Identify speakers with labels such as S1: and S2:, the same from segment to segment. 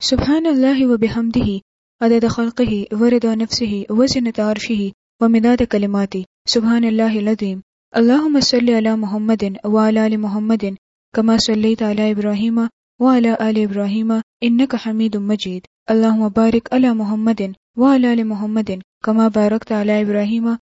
S1: سبحان الله وبحمده عدد خلقه ورضا نفسه وزنة عرشه ومداد كلماته سبحان الله العظيم اللهم صل على محمد وعلى آل محمد كما صليت على إبراهيم وعلى آل إبراهيم إنك حميد مجيد اللهم بارك على محمد وعلى آل محمد كما باركت على إبراهيم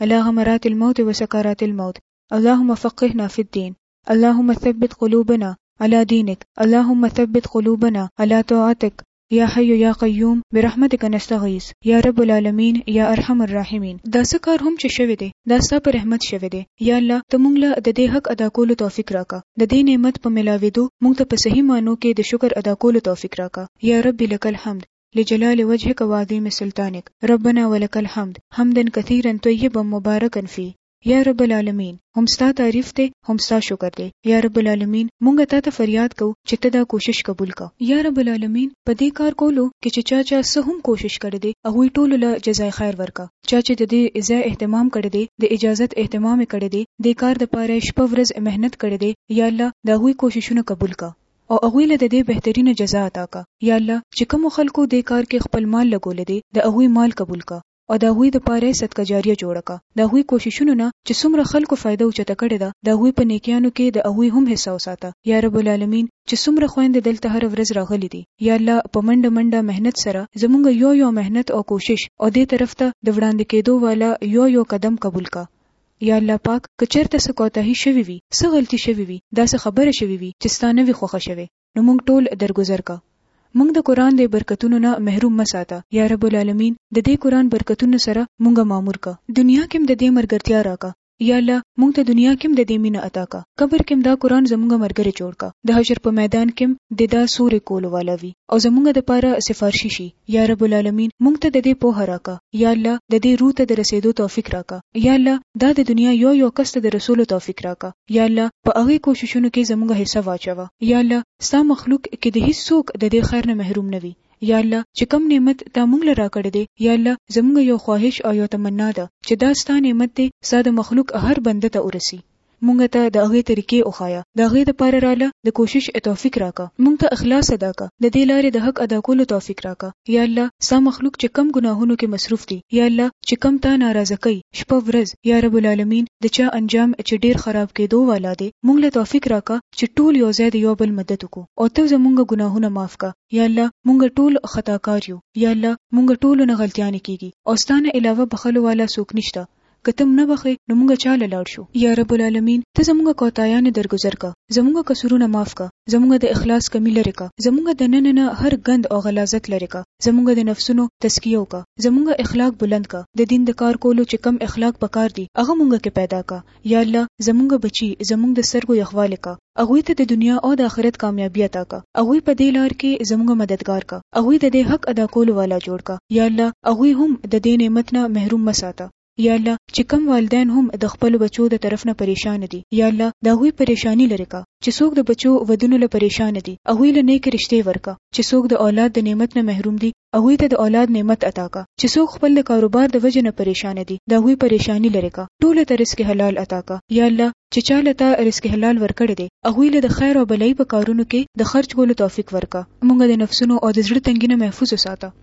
S1: على غمرات الموت وسكرات الموت اللهم فقهنا في الدين اللهم ثبت قلوبنا على دينك اللهم ثبت قلوبنا على طاعتك یا حی یا قیوم برحمتک نستغیث یا رب العالمین یا ارحم الراحمین دا څه کار هم چې شوی دی دا ستا په رحمت شوی دی یا الله ته مونږ له د دې حق ادا کولو توفیق راکا د دې نعمت په ملاویدو مونږ ته په صحیح مانو کې د شکر ادا کولو توفیق راکا یا رب لک الحمد لجلال وجهك وعظيم سلطانك ربنا ولك الحمد حمدا كثيرا طيبا مباركا فيه یا رب العالمین هم ستا تعریف دی هم ستا شکر دی یا رب العالمین مونږ ته ته فریاد کو چې ته دا کوشش قبول کا یا رب العالمین په دې کار کولو کې چې چا چا سه هم کوشش کړی دی او وی ټول له جزای خیر ورکا چا چې د دې اجازه اهتمام کړی دی د اجازت اهتمام کړی دی د کار د پاره شپه ورځ مهنت کړی دی یا الله دا هوی کوششونه قبول کا او هغوی له د دې بهترینه جزا عطا که. یا الله! چې کومو خلکو دې کار کې خپل مال لګولی دی، د هغوی مال قبول که او د هغوی لپاره یې صدقه جاریه جوړه که، د هغوی کوششونو نه چې څومره خلکو فایده اوچته کړې ده، د هغوی په نیکیانو کې د هغوی هم حصه وساته، یا رب العالمین! چې څومره خویندې دلته هره ورځ راغلي دي، یا الله! په منډه منډه محنت سره زمونږ یو یو محنت او کوشش او دې طرف ته د وړاندې کیدو والا یو یو قدم قبول که، یا الله پاک که چېرته څه کوتاهي شوې وي، څه غلطي شوې وي، دا څه خبره شوې وي چې ستا نه وي خوښه شوې نو موږ ټول درګذر کړه. موږ د قرآن د برکتونو نه محروم مه ساته. یا رب العالمین د دې قرآن برکتونو سره موږ مامور کړه. دنیا کې هم د دې مرګرتیا راکړه. یا الله موږ ته دنیا کې هم د دې مینه عطا کړه. قبر کې هم دا قرآن زموږ مرګری جوړ کړه. د حشر په میدان کې هم دې دا سورې کولو والا وي او زموږ دپاره سفارشي شي. یا رب العالمین مونږ ته ددې پوهه راکه یا الله ددې روح ته د رسیدو توفیق راکه یا الله دا د دنیا یو یو کس ته د رسولو توفیق راکه یا الله په هغې کوششونو کې زمونږ حصه واچوه یا الله ستا مخلوق کې دې هیڅ څوک ددې خیر نه محروم نه وي یا الله چې کوم نعمت تا مونږ له راکړی دی یا الله زمونږ یو خواهش او یو تمنا ده چې دا ستا نعمت دې ستا د مخلوق هر بنده ته ورسي. مونږ ته د هغې طریقې وښایه، د هغې لپاره راله، د کوشش ئې توفیق راکه، مونږ ته اخلاص ادا که، د دې لارې د حق ادا کولو توفیق راکه، یا الله ستا مخلوق چې کوم ګناهونو کې مصروف دي، یا الله چې کوم تا ناراضه کوي شپه ورځ، یا رب العالمین د چا انجام ئې چې ډیر خراب کیدو والا دی، مونږ له توفیق راکه چې ټول یو ځای د یو بل مدد وکړو او ته زمونږ ګناهونه معاف که، یا الله مونږ ټول خطاکار یو، یا الله مونږ ټولو نه غلطیانې کیږي او ستا نه علاوه بخښلو والا څوک نشته، که ته نه بخښې نو موږ چا له لاړ شو یا رب العالمین ته زموږ کوتایانې درګذر کړه زموږ قصورونه معاف کړه زموږ د اخلاص کمي لرې کړه زموږ د نننه هر ګند او غلاظت لرې کړه زموږ د نفسونو تزکیه وکړه زموږ اخلاق بلند کړه د دین د کار کولو چې کوم اخلاق پکار دي هغه موږ کې پیدا کړه یا الله زموږ بچي زموږ د سترګو یخوالی کړه هغوی ته د دنیا او د آخرت کامیابي عطا که، هغوی په دې لار کې زموږ مددګار که، هغوی د دې حق ادا کولو والا جوړ که، یا الله هغوی هم د دې نعمت نه محروم مه ساته. یا الله چې کوم والدین هم د خپلو بچو د طرف نه پریشان دي، یا الله د هغوی پریشاني لرې که، چې څوک د بچو ودونو له پریشان دي، هغوی له نیکې رشتې ورکه، چې څوک د اولاد د نعمت نه محروم دي، هغوی ته د اولاد نعمت عطا که، چې څوک خپل د کاروبار د وجې نه پرېشانه دي، د هغوی پرېشاني لرې که، ټولو ته رزق حلال عطا که، یا الله! چې چا له تا رزق حلال ورکړی دی، هغوی له د خیر او بلایي په کارونو کې د خرچ کولو توفیق ورکه، موږ د نفسونو او د زړه تنګي نه محفوظ وساته،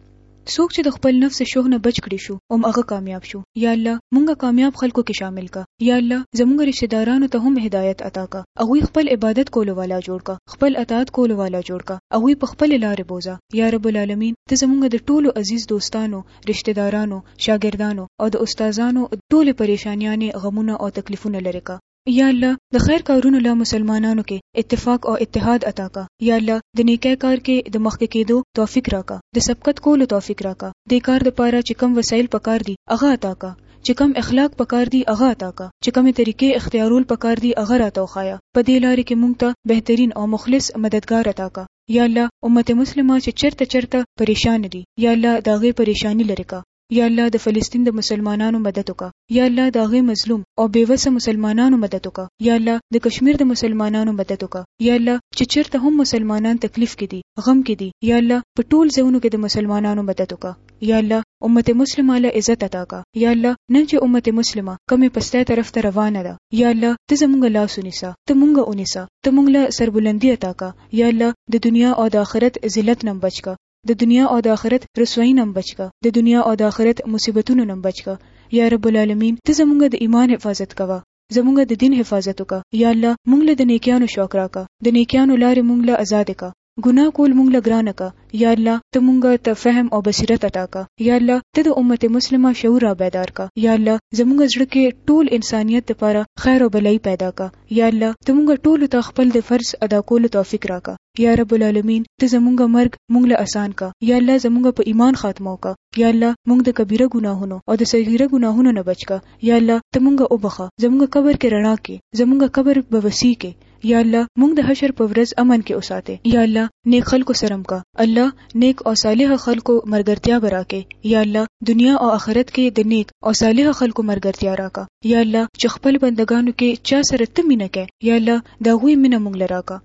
S1: څوک چې د خپل نفس شوخ نه بچ کړی شو، هم هغه کامیاب شو، یا الله! موږ کامیاب خلکو کې شامل که، یا الله! زموږ رشته دارانو ته هم هدایت عطا که، هغوی خپل عبادت کولو والا جوړ که، خپل اطاعت کولو والا جوړ که هغوی په خپلې لارې بوځه یا رب العالمین ته زمونږ د ټولو عزیز دوستانو رشته دارانو شاګردانو او د استادانو ټولې پریشانیانې غمونه او تکلیفونه لرې که یا الله د خیر کارونو له مسلمانانو کې اتفاق او اتحاد عطا که یا الله د نیکۍ کار کې د مخکې کیدو توفیق راکه د سبقت کولو توفیق راکه دې کار لپاره چې کوم وسایل پکار دي هغه عطا که چې کوم اخلاق پکار دي هغه عطا که، چې کومې طریقې اختیارول پکار دي هغه راته وښایه، په دې لارې کې مونږ ته بهترین او مخلص مددګار عطا که، یا الله امت مسلمه چې چرته چرته پریشان دي یا الله د هغې پریشاني لرې که، یا الله د فلسطین د مسلمانانو مدد وکړه، یا الله د هغې مظلوم او بې وسه مسلمانانو مدد وکړه، یا الله د کشمیر د مسلمانانو مدد وکړه، یا الله چې چرته هم مسلمانان تکلیف کې دي، غم کې دي، یا الله په ټول ځایونو کې د مسلمانانو مدد وکړه. یا الله امت مسلمه له عزت عطا کا یا الله نن چې امت مسلمه کمې پسته طرف ته روانه ده یا الله ته زمونږ لاس ونیسه ته مونږ ونیسه ته مونږ له سربلندی عطا کا یا الله د دنیا او د آخرت ذلت نم بچ کا د دنیا او د آخرت رسوایی نم بچ کا د دنیا او د آخرت مصیبتونو نم بچ کا یا رب العالمین ته زمونږ د ایمان حفاظت کوه زمونږ د دین حفاظت وکه یا الله مونږ له د نیکیانو شوق راکه د نیکیانو لارې مونږ له ازاد که ګناه کول مونږ له ګران که یا الله ته مونږ ته فهم او بصیرت عطا که یا الله ته د امت مسلمه شعور را بیدار که یا الله زمونږ زړه کې ټول انسانیت د پاره خیر او بلای پیدا که یا الله ته مونږ ټول ته خپل د فرض ادا کولو توفیق راکه یا رب العالمین ته زمونږ مرګ مونږ له آسان که یا الله زمونږ په ایمان خاتمه وکه یا الله مونږ د کبیره ګناهونو او د صغیره ګناهونو نه بچ که یا الله ته مونږ وبخښه زمونږ قبر کې رڼا کې زمونږ قبر به وسیع کې یا الله مونږ د حشر په ورځ امن کې وساته یا الله نیک خلکو سره مکا الله نیک او صالح خلکو مرګرتیا براکه یا الله دنیا او آخرت کې د نیک او صالح خلکو مرګرتیا راکا یا الله چې خپل بندگانو کې چا سره تمینه کې یا الله دا غوي مینه مونږ لراکا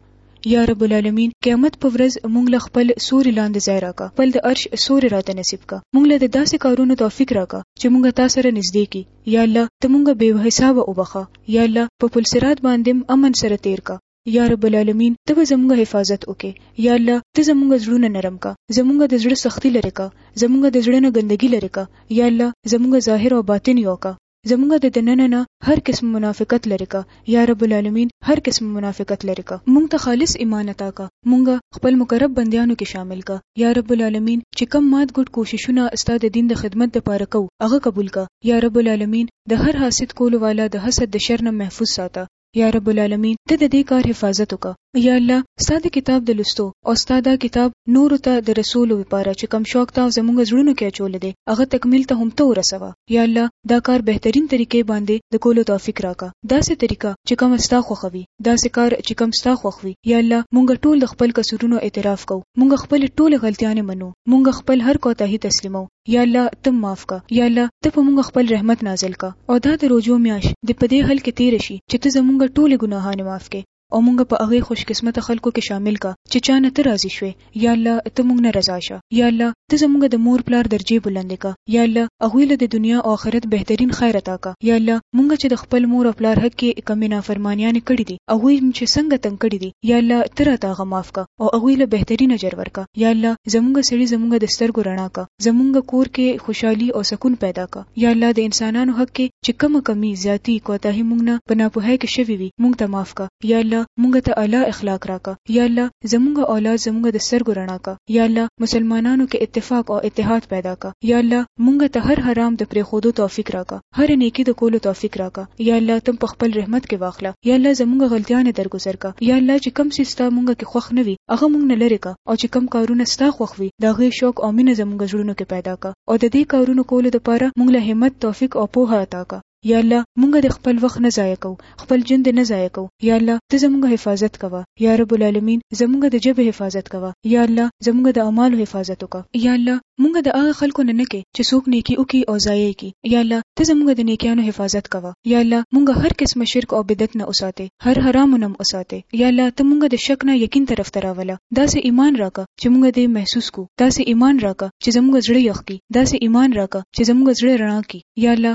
S1: یا رب العالمین قیامت په ورځ مونږ له خپل سوري لاندې ځای راکا خپل د عرش سوري راته نصیب کا مونږ له د داسې کارونو توفیق راکا چې مونږ تا سره نږدې کی یا الله ته مونږ بے حساب وبخا یا الله په پل صراط باندې امن سره تیر کا یا رب العالمین ته به زموږ حفاظت وکې یا الله ته زموږ زړونه نرم کا زموږ د زړه سختی لري کا زموږ د زړه نه ګندګي لري کا یا الله زموږ ظاهر او باطن یو کا زمونږ د دننه نه هر قسم منافقت لرې که یا رب العالمین هر قسم منافقت لرې که مونږ ته خالص ایمان عطا که مونږ خپل مقرب بندیانو کې شامل که یا رب العالمین چې کوم مات ګوډ کوششونه ستا د دین د خدمت لپاره کوو هغه قبول که یا رب العالمین د هر حاسد کولو والا د حسد د شر نه محفوظ ساته یا رب العالمین ته د دې کار حفاظت وکړه یا الله ستاسو کتاب د لستو او ستاسو کتاب نور ته د رسول لپاره چې کم شوق تا زموږ زړونو کې اچول دي هغه تکمیل ته هم ته ورسوه یا الله دا کار بهترین طریقې باندې د کولو توفیق راکا داسې طریقه چې کم ستا خوخوي داسې کار چې کم ستا خوخوي یا الله مونږ ټول د خپل قصورونو اعتراف کو مونږ خپل ټول غلطیانې منو مونږ خپل هر کوتاهي تسلیمو یا الله ته معاف کا یا الله ته په موږ خپل رحمت نازل کا او دا د روزو میاش د په دې حل کې تیر شي چې ته زموږ ټول ګناهان معاف کې او موږ په هغه خوش قسمت خلکو کې شامل کا چې چا نه ته راضي شوې یا الله ته موږ نه رضا شه یا الله ته زموږ د مور پلار درجه بلند کا یا الله هغه له د دنیا او آخرت بهترین خیر عطا کا یا الله موږ چې د خپل مور او پلار حق کې کمی نافرمانیان کړې دي هغه چې څنګه تنگ کړې دي یا الله تر تا غماف کا او هغوی له بهترین اجر ورکه یا الله زمونږ سړي زمونږ د سترګو رڼا که زمونږ کور کې خوشحالي او سکون پیدا که یا الله د انسانانو حق کې چې کومه کمي زیاتي کوتاهي مونږ نه په ناپوهۍ کې شوي وي مونږ ته معاف که یا الله مونږ ته اعلی اخلاق راکه یا الله زمونږ اولاد زمونږ د سترګو رڼا که یا الله مسلمانانو کې اتفاق او اتحاد پیدا که یا الله مونږ ته هر حرام د پرېښودو توفیق راکه. هره نیکی د کولو توفیق راکه یاالله تم په خپل رحمت کې واخله یاالله زمونږ غلطیانه درګذر که یاالله چې کوم څیز ستا مونږ کې خوښ نه وي هغه مونږ نه لرې که او چې کوم کارونه ستا خوښ وي د هغې شوق او مینه زمونږ زړونو کې پیدا که او د دې کارونو کولو د پاره مونږ له همت توفیق او پوهه عطا که یاالله مونږ دې خپل وخت نه ضایع کوو خپل جون دې نه ضایع کوو یاالله ته زمونږ حفاظت کوه یارب العالمین زمونږ د ژبې حفاظت کوه یاالله زمونږ د اعمالو حفاظت وکه یاالله مونږ د هغه خلکو نه نه کې چې څوک نیکي وکړي او ضایع یې کړي، یا الله ته زمونږ د نیکیانو حفاظت کوه، یا الله مونږ هر قسمه شرک او بدعت نه وساتې، هر حرامو نه هم وساتې، یا الله ته مونږ د شک نه یقین طرف ته راوله، داسې ایمان راکه چې مونږ دې محسوس کړو، داسې ایمان راکه چې زمونږ زړه یخ کړي، داسې ایمان راکه چې زمونږ زړه رڼا کړي، یا الله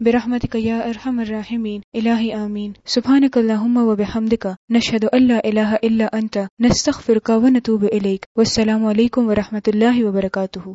S1: برحمتك يا أرحم الراحمين إلهي آمين سبحانك اللهم وبحمدك نشهد أن لا إله إلا أنت نستغفرك ونتوب إليك والسلام عليكم ورحمة الله وبركاته